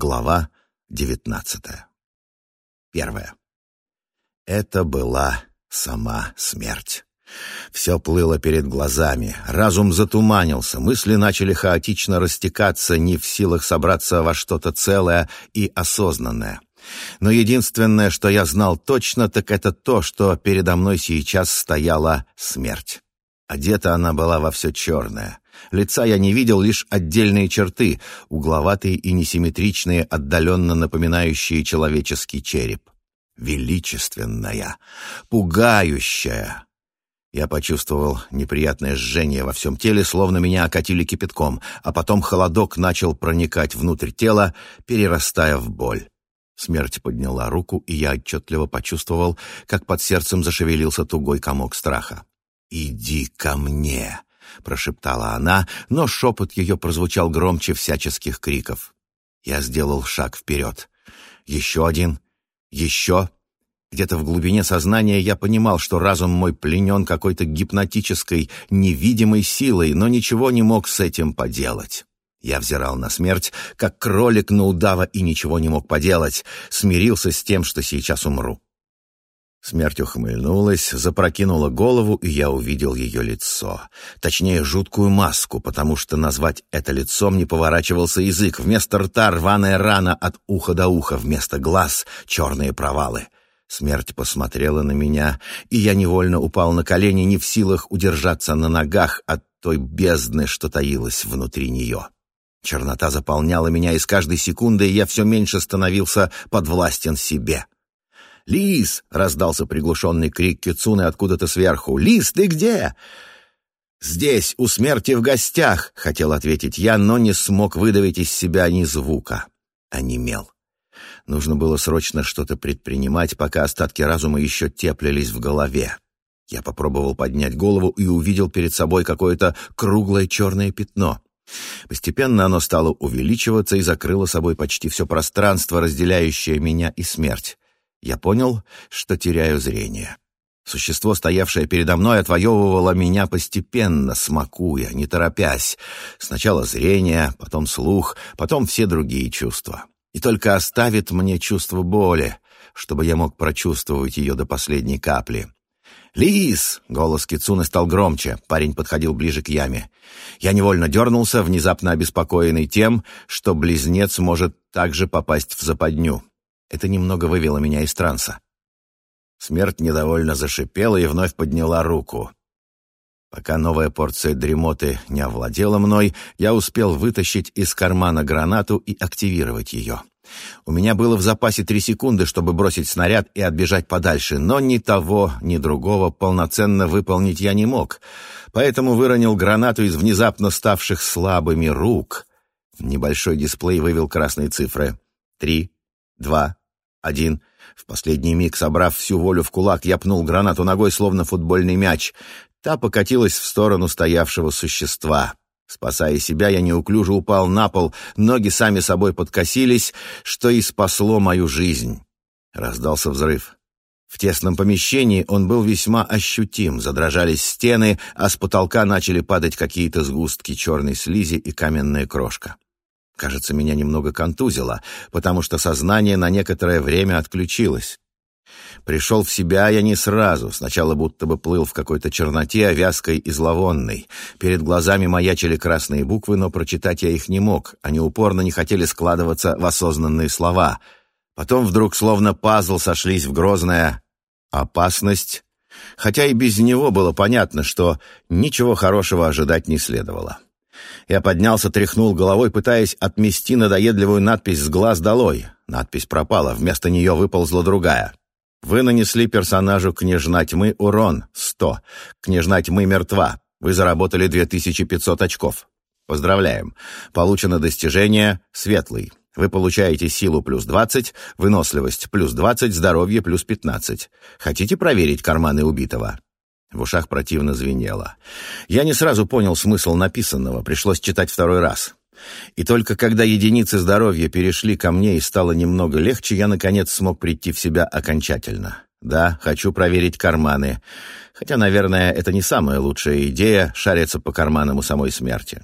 Глава девятнадцатая. Первая. Это была сама смерть. Все плыло перед глазами, разум затуманился, мысли начали хаотично растекаться, не в силах собраться во что-то целое и осознанное. Но единственное, что я знал точно, так это то, что передо мной сейчас стояла смерть. Одета она была во все черное. Лица я не видел, лишь отдельные черты, угловатые и несимметричные, отдаленно напоминающие человеческий череп. Величественная, пугающая. Я почувствовал неприятное жжение во всем теле, словно меня окатили кипятком, а потом холодок начал проникать внутрь тела, перерастая в боль. Смерть подняла руку, и я отчетливо почувствовал, как под сердцем зашевелился тугой комок страха. «Иди ко мне!» — прошептала она, но шепот ее прозвучал громче всяческих криков. Я сделал шаг вперед. Еще один. Еще. Где-то в глубине сознания я понимал, что разум мой пленен какой-то гипнотической, невидимой силой, но ничего не мог с этим поделать. Я взирал на смерть, как кролик на удава, и ничего не мог поделать, смирился с тем, что сейчас умру. Смерть ухмыльнулась, запрокинула голову, и я увидел ее лицо. Точнее, жуткую маску, потому что назвать это лицом не поворачивался язык. Вместо рта рваная рана от уха до уха, вместо глаз — черные провалы. Смерть посмотрела на меня, и я невольно упал на колени, не в силах удержаться на ногах от той бездны, что таилась внутри нее. Чернота заполняла меня, и с каждой секундой я все меньше становился подвластен себе. «Лис!» — раздался приглушенный крик Кицуны откуда-то сверху. «Лис, ты где?» «Здесь, у смерти в гостях!» — хотел ответить я, но не смог выдавить из себя ни звука. Онемел. Нужно было срочно что-то предпринимать, пока остатки разума еще теплились в голове. Я попробовал поднять голову и увидел перед собой какое-то круглое черное пятно. Постепенно оно стало увеличиваться и закрыло собой почти все пространство, разделяющее меня и смерть я понял, что теряю зрение. Существо, стоявшее передо мной, отвоевывало меня постепенно, смакуя, не торопясь. Сначала зрение, потом слух, потом все другие чувства. И только оставит мне чувство боли, чтобы я мог прочувствовать ее до последней капли. «Лис!» — голос Кицуны стал громче. Парень подходил ближе к яме. Я невольно дернулся, внезапно обеспокоенный тем, что близнец может также попасть в западню. Это немного вывело меня из транса. Смерть недовольно зашипела и вновь подняла руку. Пока новая порция дремоты не овладела мной, я успел вытащить из кармана гранату и активировать ее. У меня было в запасе три секунды, чтобы бросить снаряд и отбежать подальше, но ни того, ни другого полноценно выполнить я не мог, поэтому выронил гранату из внезапно ставших слабыми рук. Небольшой дисплей вывел красные цифры. Три, два, один. В последний миг, собрав всю волю в кулак, я пнул гранату ногой, словно футбольный мяч. Та покатилась в сторону стоявшего существа. Спасая себя, я неуклюже упал на пол, ноги сами собой подкосились, что и спасло мою жизнь. Раздался взрыв. В тесном помещении он был весьма ощутим, задрожались стены, а с потолка начали падать какие-то сгустки черной слизи и каменная крошка. Кажется, меня немного контузило, потому что сознание на некоторое время отключилось. Пришел в себя я не сразу, сначала будто бы плыл в какой-то черноте, вязкой и зловонной. Перед глазами маячили красные буквы, но прочитать я их не мог, они упорно не хотели складываться в осознанные слова. Потом вдруг словно пазл сошлись в грозное «опасность», хотя и без него было понятно, что ничего хорошего ожидать не следовало. Я поднялся, тряхнул головой, пытаясь отмести надоедливую надпись с глаз долой. Надпись пропала, вместо нее выползла другая. Вы нанесли персонажу Княжна Тьмы урон 100. Княжна Тьмы мертва. Вы заработали 2500 очков. Поздравляем. Получено достижение «Светлый». Вы получаете силу плюс 20, выносливость плюс 20, здоровье плюс 15. Хотите проверить карманы убитого? В ушах противно звенело. Я не сразу понял смысл написанного, пришлось читать второй раз. И только когда единицы здоровья перешли ко мне и стало немного легче, я, наконец, смог прийти в себя окончательно. Да, хочу проверить карманы. Хотя, наверное, это не самая лучшая идея — шариться по карманам у самой смерти.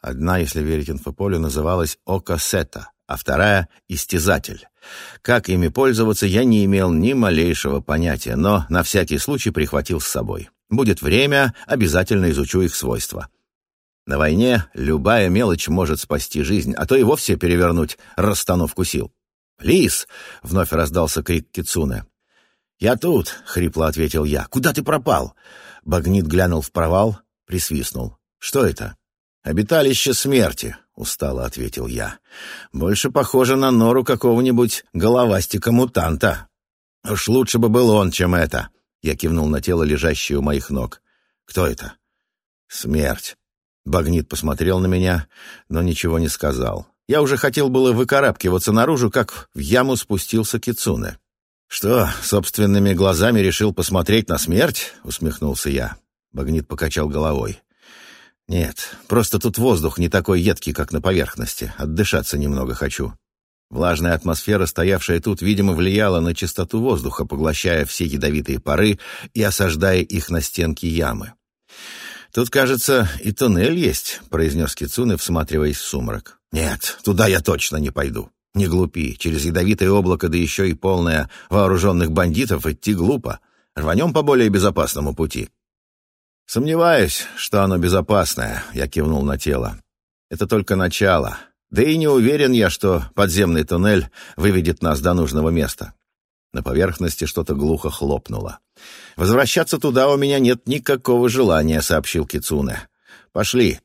Одна, если верить инфополю, называлась «Око Сета», а вторая — истязатель. Как ими пользоваться, я не имел ни малейшего понятия, но на всякий случай прихватил с собой. Будет время, обязательно изучу их свойства. На войне любая мелочь может спасти жизнь, а то и вовсе перевернуть расстановку сил. «Лис!» — вновь раздался крик Кицуне. «Я тут!» — хрипло ответил я. «Куда ты пропал?» Багнит глянул в провал, присвистнул. «Что это?» «Обиталище смерти», — устало ответил я. «Больше похоже на нору какого-нибудь головастика-мутанта. Уж лучше бы был он, чем это». Я кивнул на тело, лежащее у моих ног. «Кто это?» «Смерть». Багнит посмотрел на меня, но ничего не сказал. Я уже хотел было выкарабкиваться наружу, как в яму спустился Кицуне. «Что, собственными глазами решил посмотреть на смерть?» — усмехнулся я. Багнит покачал головой. «Нет, просто тут воздух не такой едкий, как на поверхности. Отдышаться немного хочу». Влажная атмосфера, стоявшая тут, видимо, влияла на чистоту воздуха, поглощая все ядовитые пары и осаждая их на стенки ямы. «Тут, кажется, и туннель есть», — произнес Кицуне, всматриваясь в сумрак. «Нет, туда я точно не пойду. Не глупи. Через ядовитое облако, да еще и полное вооруженных бандитов, идти глупо. Рванем по более безопасному пути». «Сомневаюсь, что оно безопасное», — я кивнул на тело. «Это только начало. Да и не уверен я, что подземный туннель выведет нас до нужного места». На поверхности что-то глухо хлопнуло. «Возвращаться туда у меня нет никакого желания», — сообщил Кицуне. «Пошли».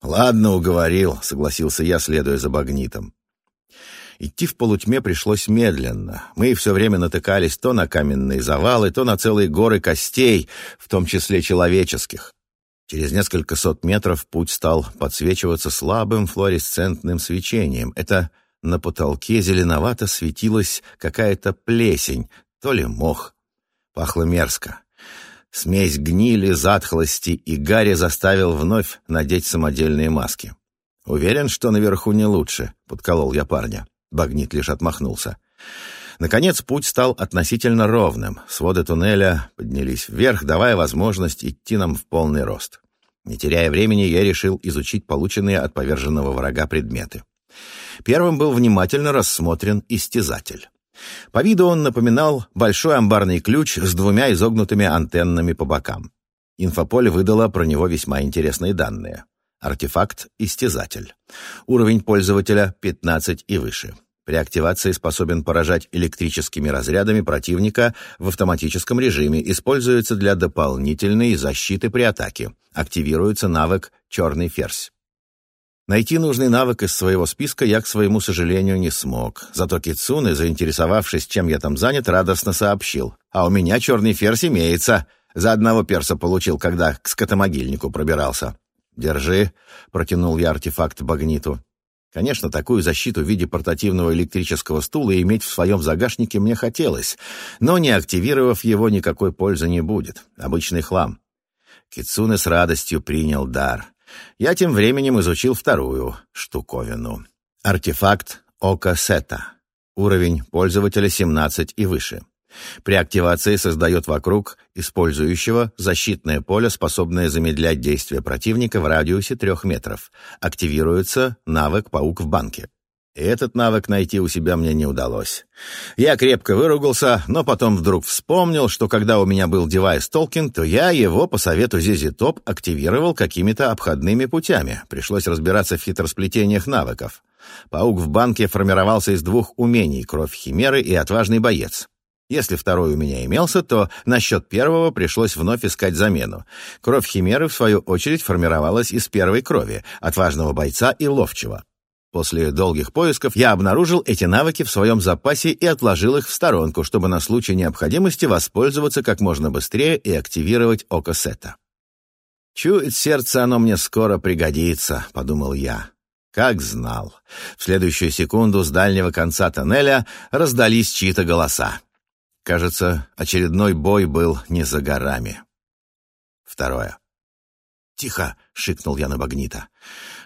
«Ладно, уговорил», — согласился я, следуя за багнитом. Идти в полутьме пришлось медленно. Мы все время натыкались то на каменные завалы, то на целые горы костей, в том числе человеческих. Через несколько сот метров путь стал подсвечиваться слабым флуоресцентным свечением. Это на потолке зеленовато светилась какая-то плесень, то ли мох. Пахло мерзко. Смесь гнили, затхлости и гари заставил вновь надеть самодельные маски. «Уверен, что наверху не лучше», — подколол я парня. Багнит лишь отмахнулся. Наконец путь стал относительно ровным. Своды туннеля поднялись вверх, давая возможность идти нам в полный рост. Не теряя времени, я решил изучить полученные от поверженного врага предметы. Первым был внимательно рассмотрен истязатель. По виду он напоминал большой амбарный ключ с двумя изогнутыми антеннами по бокам. Инфополе выдало про него весьма интересные данные. Артефакт «Истязатель». Уровень пользователя 15 и выше. При активации способен поражать электрическими разрядами противника в автоматическом режиме, используется для дополнительной защиты при атаке. Активируется навык «Черный ферзь». Найти нужный навык из своего списка я, к своему сожалению, не смог. Зато Кицуны, заинтересовавшись, чем я там занят, радостно сообщил. «А у меня черный ферзь имеется. За одного перса получил, когда к скотомогильнику пробирался». «Держи», — протянул я артефакт Багниту. Конечно, такую защиту в виде портативного электрического стула иметь в своем загашнике мне хотелось, но не активировав его, никакой пользы не будет. Обычный хлам. Кицуне с радостью принял дар. Я тем временем изучил вторую штуковину. Артефакт Ока Сета. Уровень пользователя 17 и выше. При активации создает вокруг использующего защитное поле, способное замедлять действия противника в радиусе трех метров. Активируется навык «Паук в банке». И этот навык найти у себя мне не удалось. Я крепко выругался, но потом вдруг вспомнил, что когда у меня был девайс Толкин, то я его по совету Зизи Топ активировал какими-то обходными путями. Пришлось разбираться в хитросплетениях навыков. Паук в банке формировался из двух умений — кровь химеры и отважный боец. Если второй у меня имелся, то насчет первого пришлось вновь искать замену. Кровь Химеры, в свою очередь, формировалась из первой крови, отважного бойца и ловчего. После долгих поисков я обнаружил эти навыки в своем запасе и отложил их в сторонку, чтобы на случай необходимости воспользоваться как можно быстрее и активировать око Сета. «Чует сердце, оно мне скоро пригодится», — подумал я. Как знал. В следующую секунду с дальнего конца тоннеля раздались чьи-то голоса. Кажется, очередной бой был не за горами. Второе. «Тихо!» — шикнул я на Багнита.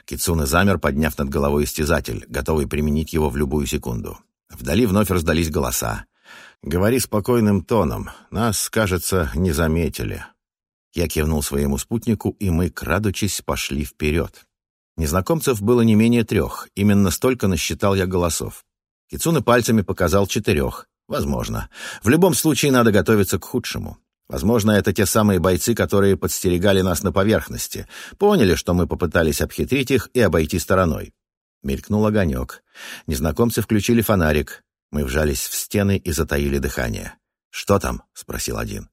Кицуна замер, подняв над головой истязатель, готовый применить его в любую секунду. Вдали вновь раздались голоса. «Говори спокойным тоном. Нас, кажется, не заметили». Я кивнул своему спутнику, и мы, крадучись, пошли вперед. Незнакомцев было не менее трех, именно столько насчитал я голосов. Кицуна пальцами показал четырех. Возможно. В любом случае надо готовиться к худшему. Возможно, это те самые бойцы, которые подстерегали нас на поверхности, поняли, что мы попытались обхитрить их и обойти стороной. Мелькнул огонек. Незнакомцы включили фонарик. Мы вжались в стены и затаили дыхание. «Что там?» — спросил один.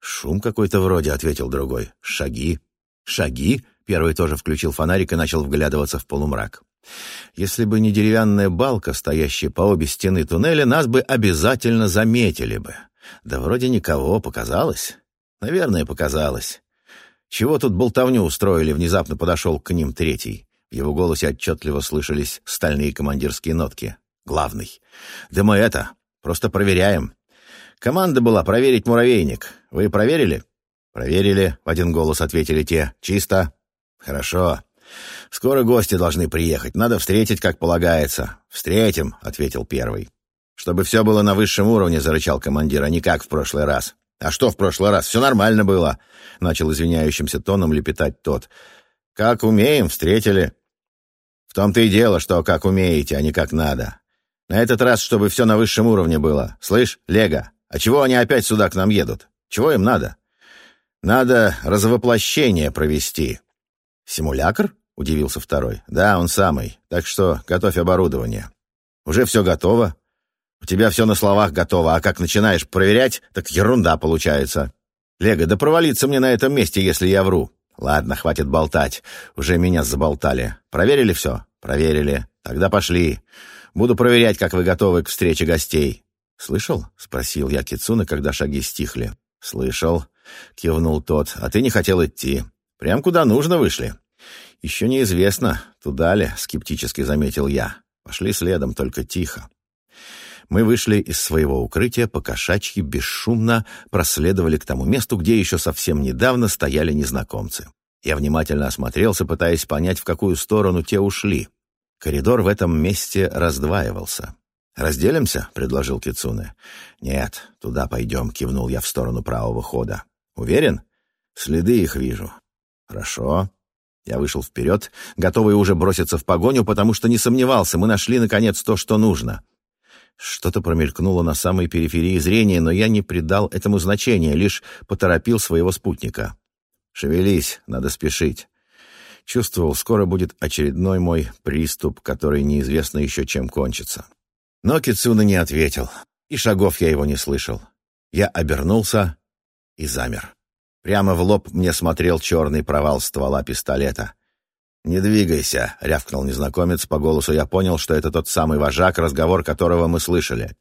«Шум какой-то вроде», — ответил другой. «Шаги». «Шаги?» — первый тоже включил фонарик и начал вглядываться в полумрак. Если бы не деревянная балка, стоящая по обе стены туннеля, нас бы обязательно заметили бы. Да вроде никого, показалось. Наверное, показалось. Чего тут болтовню устроили, внезапно подошел к ним третий. В его голосе отчетливо слышались стальные командирские нотки. Главный. Да мы это, просто проверяем. Команда была проверить муравейник. Вы проверили? Проверили, в один голос ответили те. Чисто. Хорошо. Скоро гости должны приехать. Надо встретить, как полагается. Встретим, ответил первый. «Чтобы все было на высшем уровне», — зарычал командир, — «а не как в прошлый раз». «А что в прошлый раз? Все нормально было», — начал извиняющимся тоном лепетать тот. «Как умеем, встретили». «В том-то и дело, что как умеете, а не как надо. На этот раз, чтобы все на высшем уровне было. Слышь, Лего, а чего они опять сюда к нам едут? Чего им надо?» «Надо развоплощение провести». «Симулякр?» — удивился второй. «Да, он самый. Так что готовь оборудование». «Уже все готово. У тебя все на словах готово, а как начинаешь проверять, так ерунда получается. Лего, да провалиться мне на этом месте, если я вру. Ладно, хватит болтать. Уже меня заболтали. Проверили все? Проверили. Тогда пошли. Буду проверять, как вы готовы к встрече гостей. Слышал? Спросил я Кицуна, когда шаги стихли. Слышал. Кивнул тот. А ты не хотел идти. Прям куда нужно вышли. Еще неизвестно, туда ли, скептически заметил я. Пошли следом, только тихо. Мы вышли из своего укрытия по кошачьи бесшумно проследовали к тому месту, где еще совсем недавно стояли незнакомцы. Я внимательно осмотрелся, пытаясь понять, в какую сторону те ушли. Коридор в этом месте раздваивался. «Разделимся?» — предложил Кицуне. «Нет, туда пойдем», — кивнул я в сторону правого хода. «Уверен? Следы их вижу». «Хорошо». Я вышел вперед, готовый уже броситься в погоню, потому что не сомневался, мы нашли, наконец, то, что нужно. Что-то промелькнуло на самой периферии зрения, но я не придал этому значения, лишь поторопил своего спутника. «Шевелись, надо спешить». Чувствовал, скоро будет очередной мой приступ, который неизвестно еще чем кончится. Но Кицуна не ответил, и шагов я его не слышал. Я обернулся и замер. Прямо в лоб мне смотрел черный провал ствола пистолета. «Не двигайся», — рявкнул незнакомец. По голосу я понял, что это тот самый вожак, разговор которого мы слышали.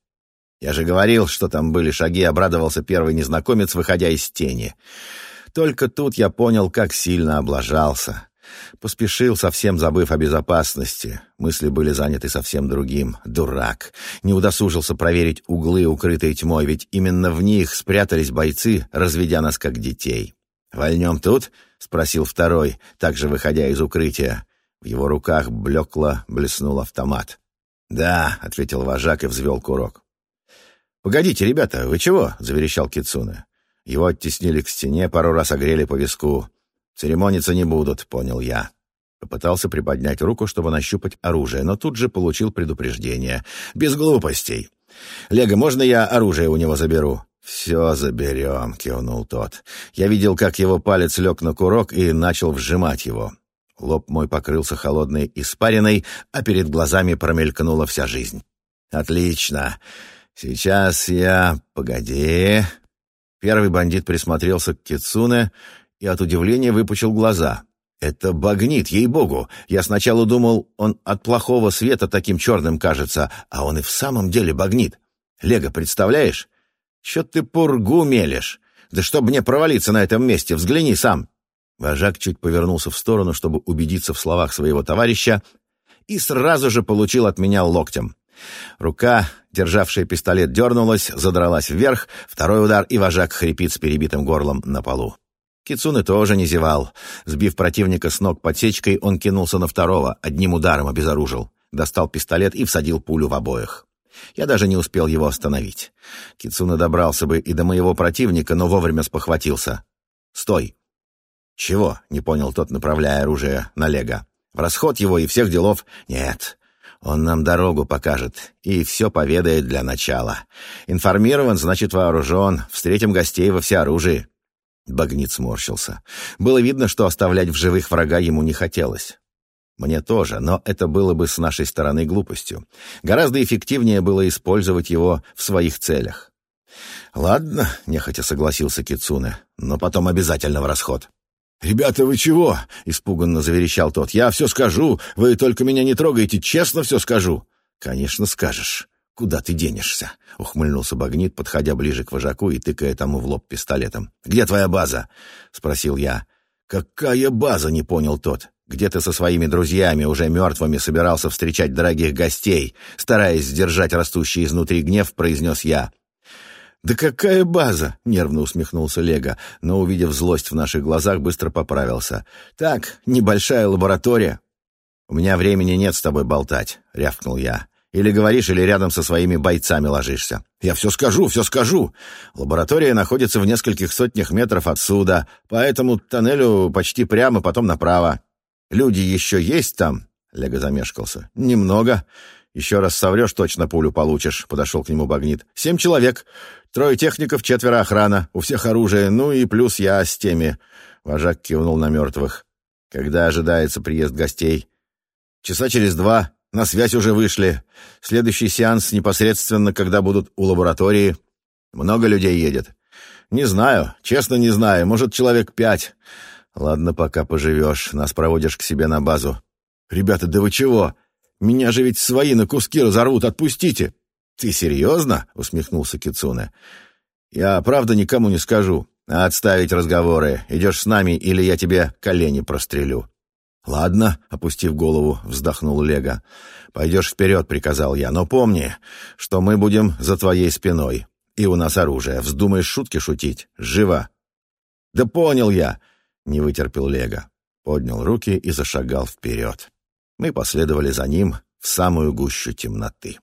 «Я же говорил, что там были шаги», — обрадовался первый незнакомец, выходя из тени. Только тут я понял, как сильно облажался. Поспешил, совсем забыв о безопасности. Мысли были заняты совсем другим. Дурак. Не удосужился проверить углы, укрытые тьмой, ведь именно в них спрятались бойцы, разведя нас как детей. «Вольнем тут?» — спросил второй, также выходя из укрытия. В его руках блекло блеснул автомат. «Да», — ответил вожак и взвел курок. «Погодите, ребята, вы чего?» — заверещал Кицуна. Его оттеснили к стене, пару раз огрели по виску. «Церемониться не будут», — понял я. Попытался приподнять руку, чтобы нащупать оружие, но тут же получил предупреждение. «Без глупостей. Лего, можно я оружие у него заберу?» «Все заберем», — кивнул тот. Я видел, как его палец лег на курок и начал вжимать его. Лоб мой покрылся холодной испариной, а перед глазами промелькнула вся жизнь. «Отлично. Сейчас я... Погоди...» Первый бандит присмотрелся к Кицуне и от удивления выпучил глаза. «Это багнит, ей-богу! Я сначала думал, он от плохого света таким черным кажется, а он и в самом деле багнит. Лего, представляешь? Че ты пургу мелешь? Да чтоб мне провалиться на этом месте, взгляни сам!» Вожак чуть повернулся в сторону, чтобы убедиться в словах своего товарища, и сразу же получил от меня локтем. Рука, державшая пистолет, дернулась, задралась вверх, второй удар, и вожак хрипит с перебитым горлом на полу. Кицуны тоже не зевал. Сбив противника с ног подсечкой, он кинулся на второго, одним ударом обезоружил. Достал пистолет и всадил пулю в обоих. Я даже не успел его остановить. Кицуна добрался бы и до моего противника, но вовремя спохватился. «Стой!» «Чего?» — не понял тот, направляя оружие на Лего. В расход его и всех делов нет. Он нам дорогу покажет и все поведает для начала. Информирован, значит вооружен. Встретим гостей во всеоружии». Багнит сморщился. Было видно, что оставлять в живых врага ему не хотелось. Мне тоже, но это было бы с нашей стороны глупостью. Гораздо эффективнее было использовать его в своих целях. «Ладно», — нехотя согласился Кицуне, — «но потом обязательно в расход». «Ребята, вы чего?» — испуганно заверещал тот. «Я все скажу. Вы только меня не трогаете. Честно все скажу». «Конечно скажешь. Куда ты денешься?» — ухмыльнулся Багнит, подходя ближе к вожаку и тыкая тому в лоб пистолетом. «Где твоя база?» — спросил я. «Какая база?» — не понял тот. «Где ты со своими друзьями, уже мертвыми, собирался встречать дорогих гостей?» Стараясь сдержать растущий изнутри гнев, произнес я. «Да какая база?» — нервно усмехнулся Лего, но, увидев злость в наших глазах, быстро поправился. «Так, небольшая лаборатория». «У меня времени нет с тобой болтать», — рявкнул я. «Или говоришь, или рядом со своими бойцами ложишься». «Я все скажу, все скажу!» «Лаборатория находится в нескольких сотнях метров отсюда, по этому тоннелю почти прямо, потом направо». «Люди еще есть там?» — Лего замешкался. «Немного. Еще раз соврешь, точно пулю получишь», — подошел к нему Багнит. «Семь человек. Трое техников, четверо охрана. У всех оружие. Ну и плюс я с теми». Вожак кивнул на мертвых. «Когда ожидается приезд гостей?» «Часа через два. На связь уже вышли. Следующий сеанс непосредственно, когда будут у лаборатории. Много людей едет?» «Не знаю. Честно, не знаю. Может, человек пять». «Ладно, пока поживешь. Нас проводишь к себе на базу». «Ребята, да вы чего? Меня же ведь свои на куски разорвут. Отпустите!» «Ты серьезно?» — усмехнулся Кицуне. «Я правда никому не скажу. Отставить разговоры. Идешь с нами, или я тебе колени прострелю». «Ладно», — опустив голову, вздохнул Лего. «Пойдешь вперед», — приказал я. «Но помни, что мы будем за твоей спиной. И у нас оружие. Вздумаешь шутки шутить? Живо!» «Да понял я!» — не вытерпел Лего. Поднял руки и зашагал вперед. Мы последовали за ним в самую гущу темноты.